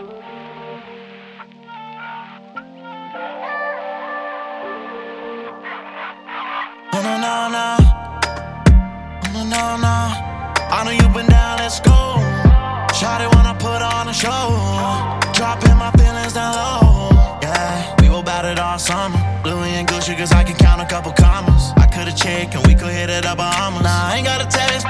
No, no, no, no. No, no, no. I know you've been down, let's go. Shot it when I put on a show. Dropping my feelings down low. Yeah, we were about it all summer. Louis and Gucci, cause I can count a couple commas. I could have checked and we could hit it up Bahamas. Nah, I ain't got a text.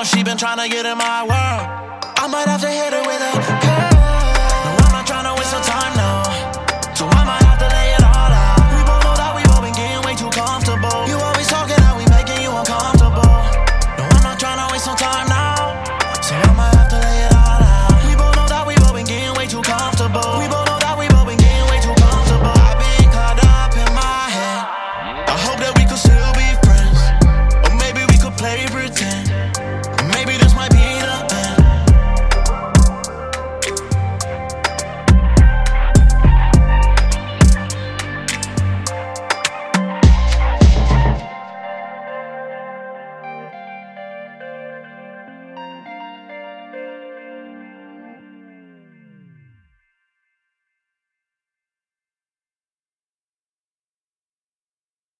know she been trying to get in my world. I might have to hit her with a curl. No, I'm not trying to waste her time now. So I might have to lay it all out. We both know that we've both been getting way too comfortable. You always talking that we making you uncomfortable. No, I'm not trying to waste no time